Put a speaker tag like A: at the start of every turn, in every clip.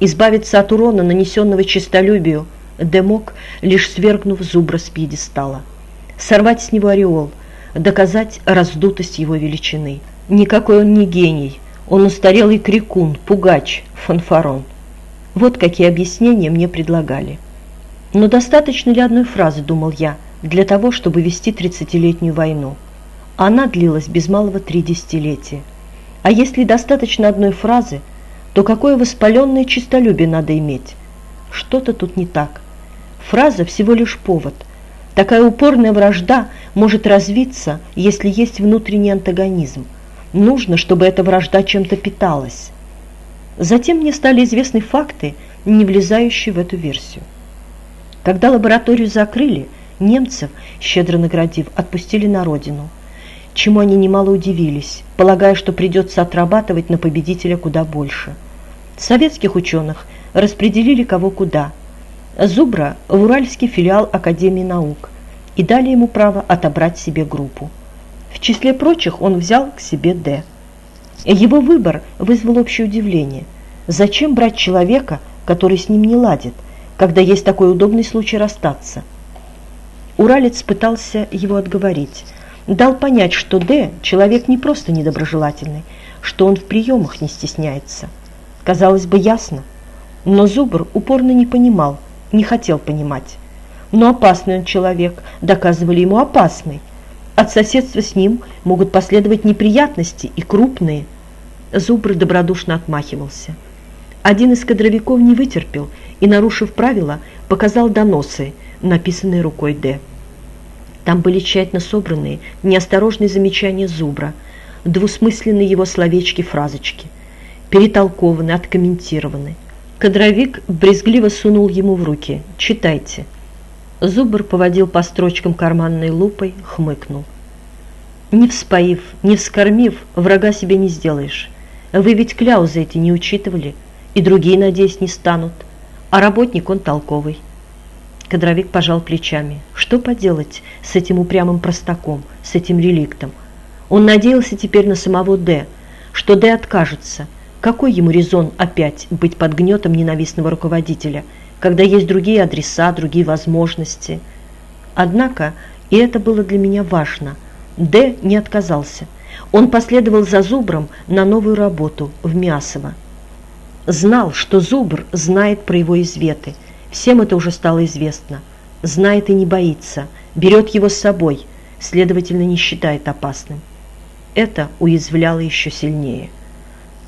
A: Избавиться от урона, нанесенного честолюбию, Де мог, лишь свергнув зубра с пьедестала. Сорвать с него ореол, доказать раздутость его величины. Никакой он не гений, он устарелый крикун, пугач, фанфарон. Вот какие объяснения мне предлагали. Но достаточно ли одной фразы, думал я, для того, чтобы вести тридцатилетнюю войну? Она длилась без малого три десятилетия. А если достаточно одной фразы, то какое воспаленное честолюбие надо иметь? Что-то тут не так. Фраза всего лишь повод. Такая упорная вражда может развиться, если есть внутренний антагонизм. Нужно, чтобы эта вражда чем-то питалась. Затем мне стали известны факты, не влезающие в эту версию. Когда лабораторию закрыли, немцев, щедро наградив, отпустили на родину, чему они немало удивились, полагая, что придется отрабатывать на победителя куда больше. Советских ученых распределили кого куда – Зубра в Уральский филиал Академии наук и дали ему право отобрать себе группу. В числе прочих он взял к себе Д. Его выбор вызвал общее удивление. Зачем брать человека, который с ним не ладит, когда есть такой удобный случай расстаться? Уралец пытался его отговорить. Дал понять, что Д – человек не просто недоброжелательный, что он в приемах не стесняется. Казалось бы, ясно. Но Зубр упорно не понимал – не хотел понимать. Но опасный он человек, доказывали ему опасный. От соседства с ним могут последовать неприятности и крупные. Зубр добродушно отмахивался. Один из кадровиков не вытерпел и, нарушив правила, показал доносы, написанные рукой Д. Там были тщательно собранные, неосторожные замечания Зубра, двусмысленные его словечки-фразочки, перетолкованы, откомментированы – Кадровик брезгливо сунул ему в руки. «Читайте». Зубр поводил по строчкам карманной лупой, хмыкнул. «Не вспоив, не вскормив, врага себе не сделаешь. Вы ведь кляузы эти не учитывали, и другие, надеюсь, не станут. А работник он толковый». Кадровик пожал плечами. Что поделать с этим упрямым простаком, с этим реликтом? Он надеялся теперь на самого Д, что Д откажется – какой ему резон опять быть под гнетом ненавистного руководителя, когда есть другие адреса, другие возможности? Однако, и это было для меня важно, Д не отказался. Он последовал за Зубром на новую работу в Мясово. Знал, что Зубр знает про его изветы. Всем это уже стало известно. Знает и не боится, берет его с собой, следовательно, не считает опасным. Это уязвляло еще сильнее.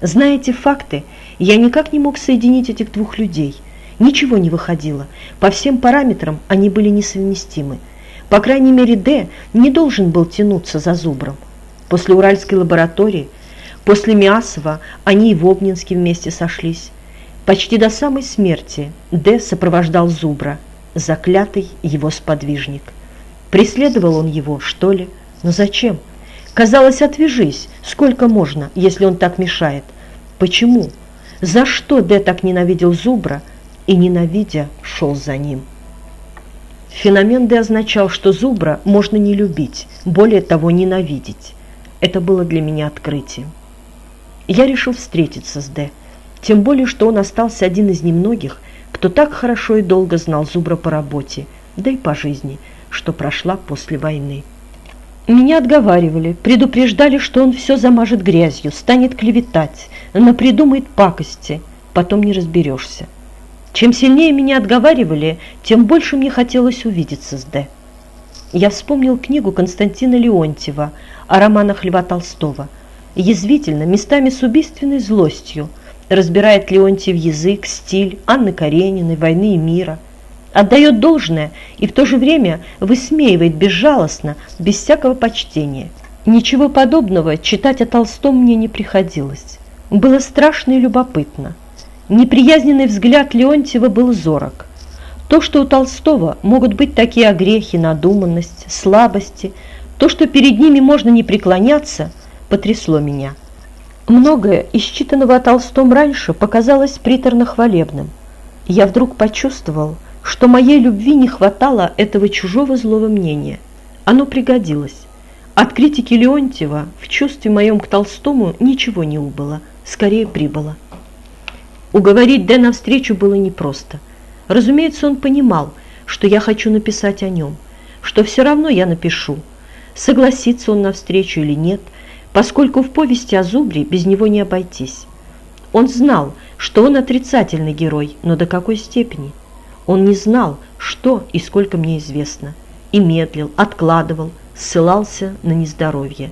A: Зная эти факты, я никак не мог соединить этих двух людей. Ничего не выходило. По всем параметрам они были несовместимы. По крайней мере, Д не должен был тянуться за Зубром. После Уральской лаборатории, после Миасова они и в Обнинске вместе сошлись. Почти до самой смерти Д сопровождал Зубра, заклятый его сподвижник. Преследовал он его, что ли? Но зачем? Казалось, отвяжись, сколько можно, если он так мешает. Почему? За что Д так ненавидел Зубра и, ненавидя, шел за ним? Феномен Д означал, что Зубра можно не любить, более того, ненавидеть. Это было для меня открытием. Я решил встретиться с Д, тем более, что он остался один из немногих, кто так хорошо и долго знал Зубра по работе, да и по жизни, что прошла после войны. Меня отговаривали, предупреждали, что он все замажет грязью, станет клеветать, напридумает пакости, потом не разберешься. Чем сильнее меня отговаривали, тем больше мне хотелось увидеться с Д. Я вспомнил книгу Константина Леонтьева о романах Льва Толстого. Язвительно, местами с убийственной злостью, разбирает Леонтьев язык, стиль Анны Карениной, «Войны и мира» отдает должное и в то же время высмеивает безжалостно, без всякого почтения. Ничего подобного читать о Толстом мне не приходилось. Было страшно и любопытно. Неприязненный взгляд Леонтьева был зорок. То, что у Толстого могут быть такие огрехи, надуманность, слабости, то, что перед ними можно не преклоняться, потрясло меня. Многое из читанного о Толстом раньше показалось приторно-хвалебным. Я вдруг почувствовал, что моей любви не хватало этого чужого злого мнения. Оно пригодилось. От критики Леонтьева в чувстве моем к Толстому ничего не убыло, скорее прибыло. Уговорить Дэ навстречу было непросто. Разумеется, он понимал, что я хочу написать о нем, что все равно я напишу. Согласится он навстречу или нет, поскольку в повести о Зубре без него не обойтись. Он знал, что он отрицательный герой, но до какой степени? Он не знал, что и сколько мне известно, и медлил, откладывал, ссылался на нездоровье.